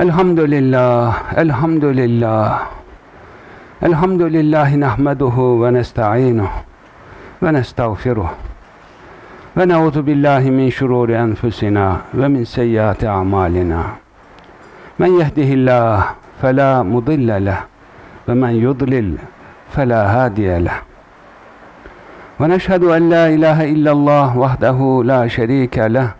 Elhamdülillah, elhamdülillah. Elhamdülillahi nahmeduhu ve nesta'inuhu ve nestağfiruh. Ve neuzu billahi min şururi enfusina ve min seyyiati a'malina. Men yehdihillah fela mudille leh ve men yudlil fela hadiye leh. Ve neşhedü en la ilahe illallah vahdehu la şerike leh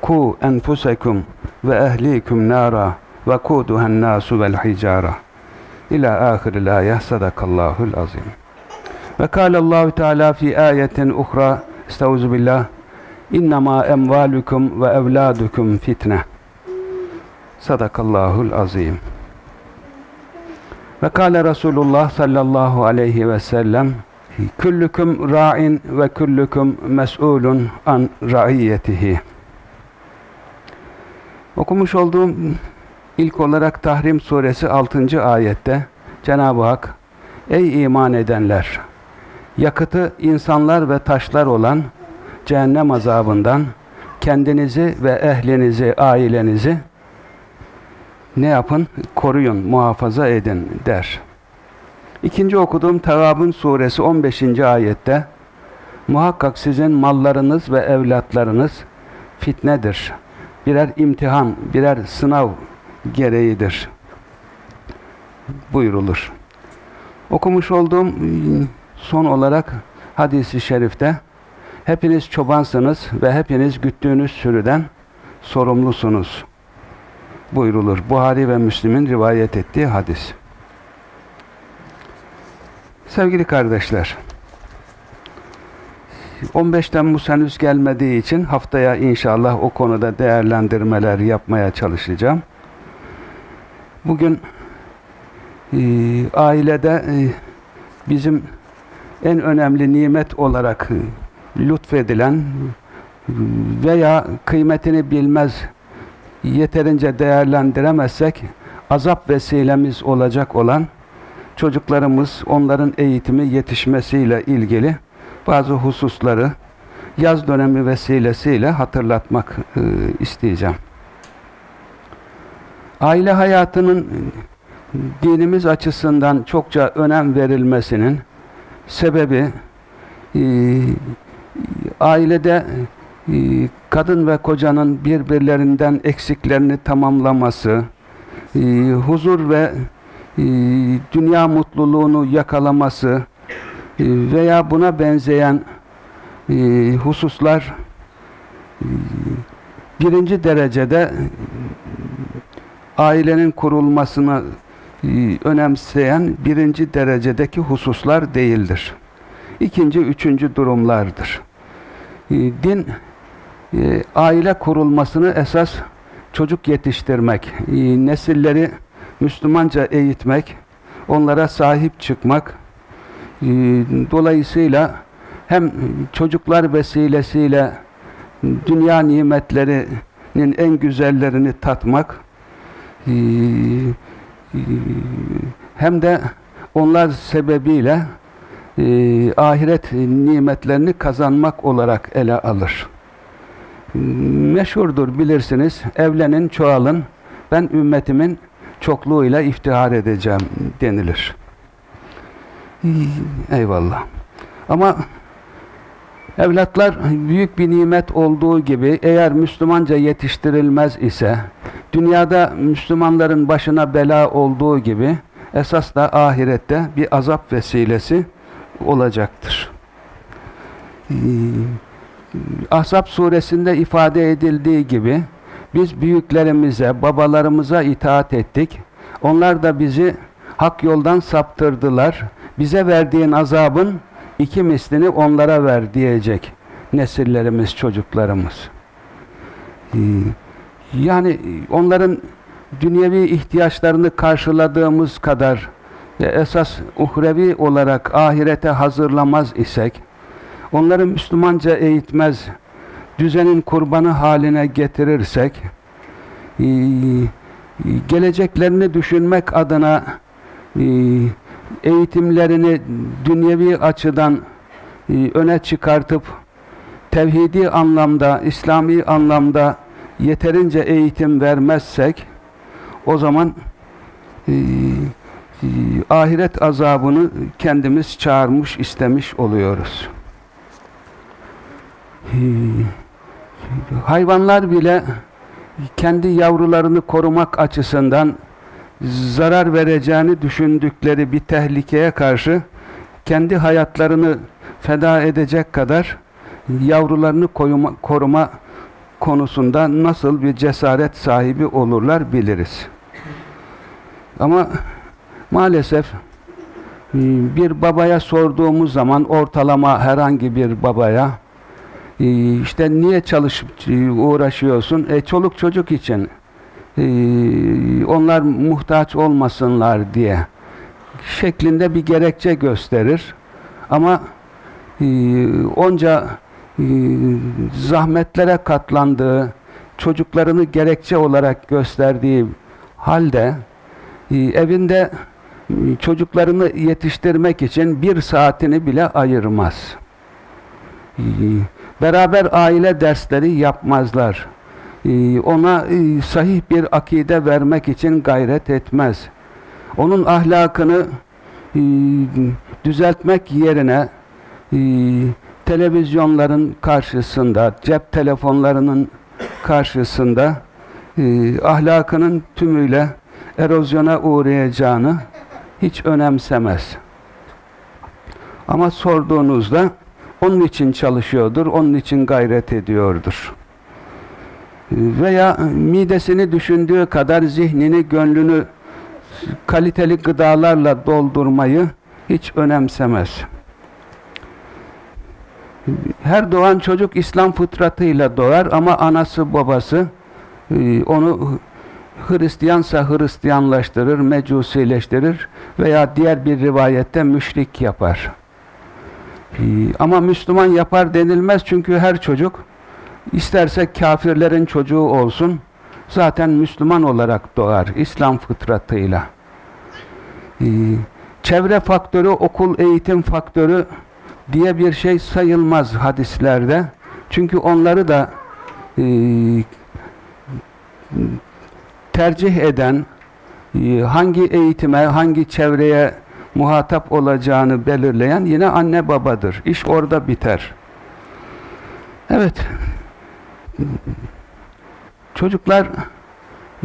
ku enfusekum ve ehlikum nara ve kuduhen nasu vel hicara. İlâ âhiril âye sadakallâhul azim. Ve kâlallahu Teala fi ayetin uhra Estaizu billah. İnnemâ emvâlukum ve evlâdukum fitne. Sadakallahul azim. Ve kâle Resulullah sallallahu aleyhi ve sellem Küllüküm ra'in ve küllüküm mes'ulun an ra'iyyetihi. Okumuş olduğum ilk olarak Tahrim suresi 6. ayette Cenab-ı Hak Ey iman edenler! yakıtı insanlar ve taşlar olan cehennem azabından kendinizi ve ehlinizi, ailenizi ne yapın? Koruyun, muhafaza edin der. İkinci okuduğum Tevab'ın suresi 15. ayette muhakkak sizin mallarınız ve evlatlarınız fitnedir. Birer imtihan, birer sınav gereğidir. Buyurulur. Okumuş olduğum Son olarak hadisi şerifte hepiniz çobansınız ve hepiniz güttüğünüz sürüden sorumlusunuz buyrulur. Buhari ve Müslim'in rivayet ettiği hadis. Sevgili kardeşler, 15 Temmuz henüz gelmediği için haftaya inşallah o konuda değerlendirmeler yapmaya çalışacağım. Bugün e, ailede e, bizim en önemli nimet olarak lütfedilen veya kıymetini bilmez, yeterince değerlendiremezsek azap vesilemiz olacak olan çocuklarımız, onların eğitimi yetişmesiyle ilgili bazı hususları yaz dönemi vesilesiyle hatırlatmak e, isteyeceğim. Aile hayatının dinimiz açısından çokça önem verilmesinin sebebi e, ailede e, kadın ve kocanın birbirlerinden eksiklerini tamamlaması, e, huzur ve e, dünya mutluluğunu yakalaması e, veya buna benzeyen e, hususlar e, birinci derecede e, ailenin kurulmasını önemseyen birinci derecedeki hususlar değildir. İkinci, üçüncü durumlardır. Din, aile kurulmasını esas çocuk yetiştirmek, nesilleri Müslümanca eğitmek, onlara sahip çıkmak, dolayısıyla hem çocuklar vesilesiyle dünya nimetlerinin en güzellerini tatmak, hem de onlar sebebiyle e, ahiret nimetlerini kazanmak olarak ele alır. Meşhurdur bilirsiniz. Evlenin, çoğalın. Ben ümmetimin çokluğuyla iftihar edeceğim denilir. Eyvallah. Ama evlatlar büyük bir nimet olduğu gibi eğer Müslümanca yetiştirilmez ise Dünyada Müslümanların başına bela olduğu gibi esas da ahirette bir azap vesilesi olacaktır. Ee, Ahzab suresinde ifade edildiği gibi biz büyüklerimize, babalarımıza itaat ettik. Onlar da bizi hak yoldan saptırdılar. Bize verdiğin azabın iki mislini onlara ver diyecek nesillerimiz, çocuklarımız. Ee, yani onların dünyevi ihtiyaçlarını karşıladığımız kadar esas uhrevi olarak ahirete hazırlamaz isek, onları Müslümanca eğitmez, düzenin kurbanı haline getirirsek, e, geleceklerini düşünmek adına e, eğitimlerini dünyevi açıdan e, öne çıkartıp tevhidi anlamda, İslami anlamda yeterince eğitim vermezsek o zaman e, e, ahiret azabını kendimiz çağırmış, istemiş oluyoruz. Hayvanlar bile kendi yavrularını korumak açısından zarar vereceğini düşündükleri bir tehlikeye karşı kendi hayatlarını feda edecek kadar yavrularını koruma, koruma konusunda nasıl bir cesaret sahibi olurlar biliriz. Ama maalesef e, bir babaya sorduğumuz zaman ortalama herhangi bir babaya e, işte niye çalışıp e, uğraşıyorsun? E çoluk çocuk için. Onlar muhtaç olmasınlar diye şeklinde bir gerekçe gösterir. Ama onca zahmetlere katlandığı, çocuklarını gerekçe olarak gösterdiği halde evinde çocuklarını yetiştirmek için bir saatini bile ayırmaz. Beraber aile dersleri yapmazlar. Ona sahih bir akide vermek için gayret etmez. Onun ahlakını düzeltmek yerine televizyonların karşısında, cep telefonlarının karşısında ahlakının tümüyle erozyona uğrayacağını hiç önemsemez. Ama sorduğunuzda onun için çalışıyordur, onun için gayret ediyordur. Veya midesini düşündüğü kadar zihnini, gönlünü kaliteli gıdalarla doldurmayı hiç önemsemez. Her doğan çocuk İslam fıtratıyla doğar ama anası babası e, onu Hristiyansa Hristiyanlaştırır, mecusileştirir veya diğer bir rivayette müşrik yapar. Ee, ama Müslüman yapar denilmez çünkü her çocuk isterse kafirlerin çocuğu olsun zaten Müslüman olarak doğar İslam fıtratıyla. Ee, çevre faktörü, okul eğitim faktörü diye bir şey sayılmaz hadislerde. Çünkü onları da e, tercih eden, e, hangi eğitime, hangi çevreye muhatap olacağını belirleyen yine anne babadır. İş orada biter. Evet. Çocuklar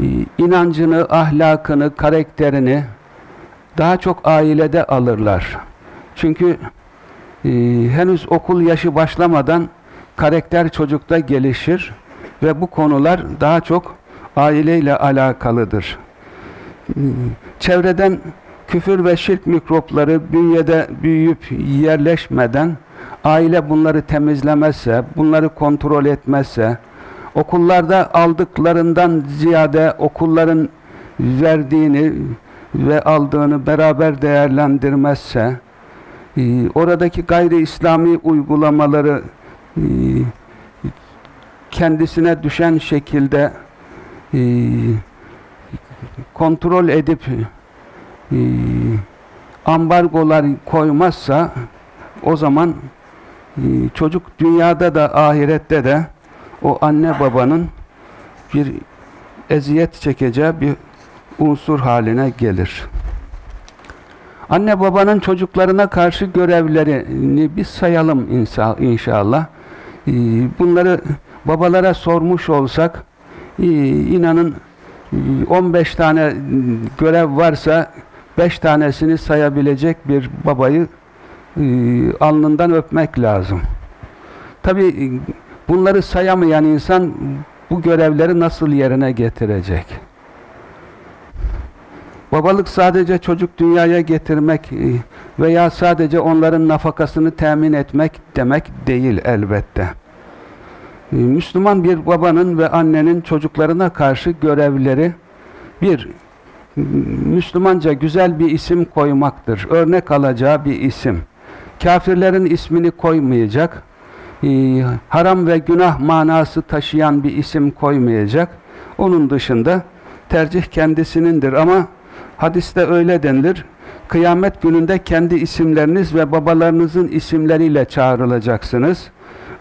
e, inancını, ahlakını, karakterini daha çok ailede alırlar. Çünkü e, henüz okul yaşı başlamadan karakter çocukta gelişir ve bu konular daha çok aileyle alakalıdır. Çevreden küfür ve şirk mikropları bünyede büyüyüp yerleşmeden aile bunları temizlemezse, bunları kontrol etmezse, okullarda aldıklarından ziyade okulların verdiğini ve aldığını beraber değerlendirmezse, e, oradaki gayri İslami uygulamaları e, kendisine düşen şekilde e, kontrol edip e, ambargolar koymazsa o zaman e, çocuk dünyada da ahirette de o anne babanın bir eziyet çekeceği bir unsur haline gelir. Anne babanın çocuklarına karşı görevlerini bir sayalım inşallah. E, bunları babalara sormuş olsak inanın 15 tane görev varsa 5 tanesini sayabilecek bir babayı e, alnından öpmek lazım. Tabi bunları sayamayan insan bu görevleri nasıl yerine getirecek? Babalık sadece çocuk dünyaya getirmek e, veya sadece onların nafakasını temin etmek demek değil elbette. Ee, Müslüman bir babanın ve annenin çocuklarına karşı görevleri Bir, Müslümanca güzel bir isim koymaktır. Örnek alacağı bir isim. Kafirlerin ismini koymayacak. Ee, haram ve günah manası taşıyan bir isim koymayacak. Onun dışında tercih kendisinindir ama hadiste öyle denilir. Kıyamet gününde kendi isimleriniz ve babalarınızın isimleriyle çağrılacaksınız.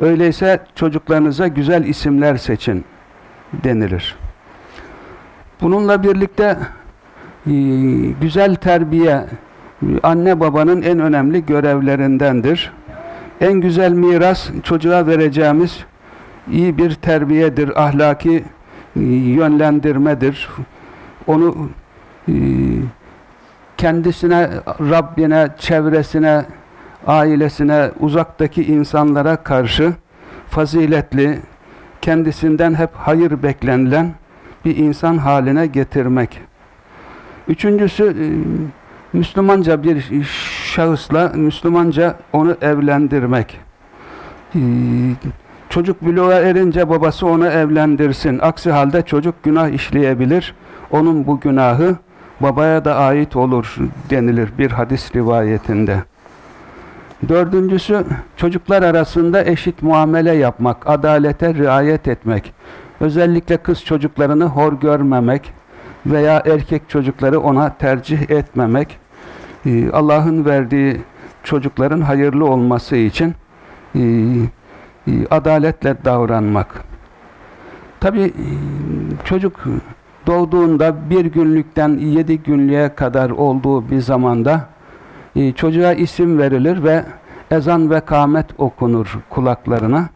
Öyleyse çocuklarınıza güzel isimler seçin denilir. Bununla birlikte güzel terbiye anne babanın en önemli görevlerindendir. En güzel miras çocuğa vereceğimiz iyi bir terbiyedir, ahlaki e, yönlendirmedir. Onu e, kendisine, Rabbine, çevresine, ailesine, uzaktaki insanlara karşı faziletli, kendisinden hep hayır beklenilen bir insan haline getirmek. Üçüncüsü, e, Müslümanca bir şahısla Müslümanca onu evlendirmek. E, çocuk bloğa erince babası onu evlendirsin. Aksi halde çocuk günah işleyebilir. Onun bu günahı babaya da ait olur denilir bir hadis rivayetinde. Dördüncüsü çocuklar arasında eşit muamele yapmak, adalete riayet etmek. Özellikle kız çocuklarını hor görmemek veya erkek çocukları ona tercih etmemek. Ee, Allah'ın verdiği çocukların hayırlı olması için e, e, adaletle davranmak. Tabi e, çocuk doğduğunda bir günlükten yedi günlüğe kadar olduğu bir zamanda e, çocuğa isim verilir ve ezan ve kâmet okunur kulaklarına.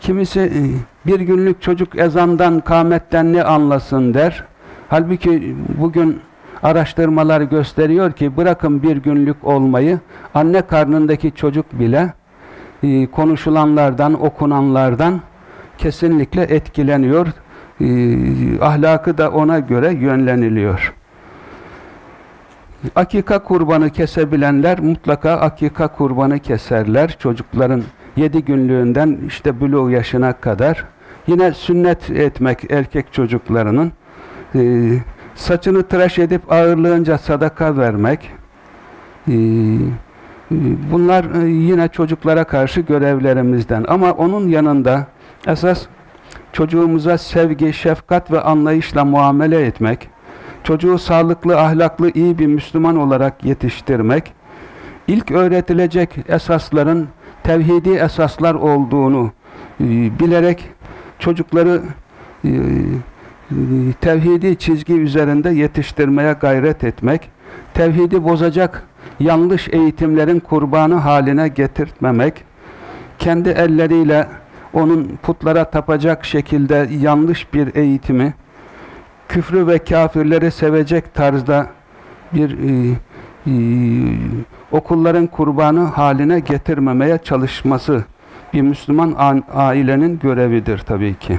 Kimisi e, bir günlük çocuk ezandan, kâmetten ne anlasın der. Halbuki bugün araştırmalar gösteriyor ki bırakın bir günlük olmayı, anne karnındaki çocuk bile e, konuşulanlardan, okunanlardan kesinlikle etkileniyor. E, ahlakı da ona göre yönleniliyor. Akika kurbanı kesebilenler mutlaka akika kurbanı keserler. Çocukların yedi günlüğünden işte buluğ yaşına kadar. Yine sünnet etmek erkek çocuklarının. E, saçını tıraş edip ağırlığınca sadaka vermek. E, bunlar e, yine çocuklara karşı görevlerimizden. Ama onun yanında esas çocuğumuza sevgi, şefkat ve anlayışla muamele etmek, çocuğu sağlıklı, ahlaklı, iyi bir Müslüman olarak yetiştirmek, ilk öğretilecek esasların tevhidi esaslar olduğunu e, bilerek çocukları e, tevhidi çizgi üzerinde yetiştirmeye gayret etmek, tevhidi bozacak yanlış eğitimlerin kurbanı haline getirtmemek, kendi elleriyle onun putlara tapacak şekilde yanlış bir eğitimi, küfrü ve kafirleri sevecek tarzda bir e, e, okulların kurbanı haline getirmemeye çalışması bir Müslüman ailenin görevidir tabii ki.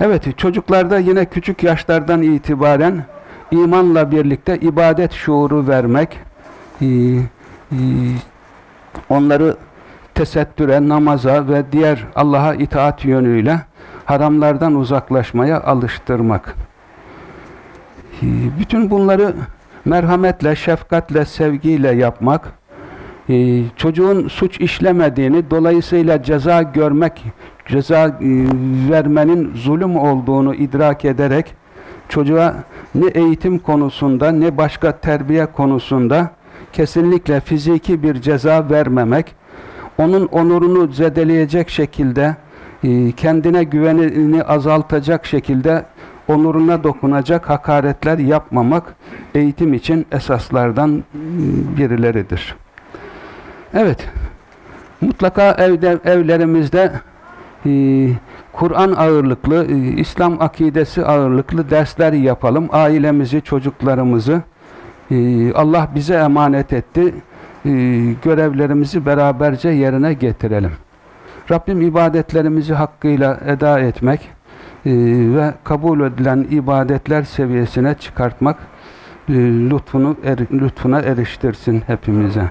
Evet, çocuklarda yine küçük yaşlardan itibaren imanla birlikte ibadet şuuru vermek, e, e, onları tesettüre, namaza ve diğer Allah'a itaat yönüyle haramlardan uzaklaşmaya alıştırmak. Ee, bütün bunları merhametle, şefkatle, sevgiyle yapmak, ee, çocuğun suç işlemediğini, dolayısıyla ceza görmek, ceza e, vermenin zulüm olduğunu idrak ederek, çocuğa ne eğitim konusunda ne başka terbiye konusunda kesinlikle fiziki bir ceza vermemek, onun onurunu zedeleyecek şekilde, e, kendine güvenini azaltacak şekilde onuruna dokunacak hakaretler yapmamak eğitim için esaslardan birileridir. Evet, mutlaka evde, evlerimizde e, Kur'an ağırlıklı, e, İslam akidesi ağırlıklı dersler yapalım. Ailemizi, çocuklarımızı e, Allah bize emanet etti. E, görevlerimizi beraberce yerine getirelim. Rabbim ibadetlerimizi hakkıyla eda etmek, ve kabul edilen ibadetler seviyesine çıkartmak e, lütfunu er, lütfuna eriştirsin hepimize.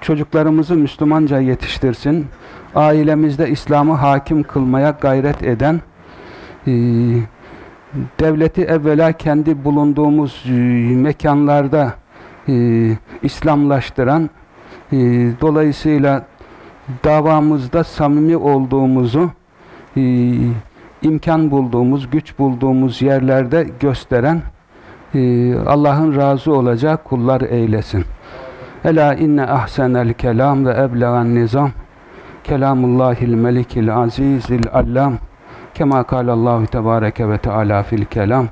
Çocuklarımızı Müslümanca yetiştirsin. Ailemizde İslam'ı hakim kılmaya gayret eden e, devleti evvela kendi bulunduğumuz e, mekanlarda İslamlaştıran, dolayısıyla davamızda samimi olduğumuzu imkan bulduğumuz, güç bulduğumuz yerlerde gösteren e, Allah'ın razı olacağı kullar eylesin. Ela inne ahsenel kelam ve eblegan nizam kelamullahil melikil azizil allam kema kâlallahu tebâreke ve teâlâ fil kelam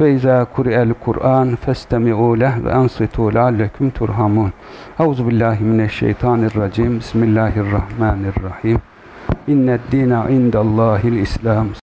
ve izâ kuri'el Kur'an festemi'û leh ve ansitû leallekum turhamun. Euzu billahi mineşşeytanirracim. Bismillahirrahmanirrahim. İnned dîne indallâhil İslam.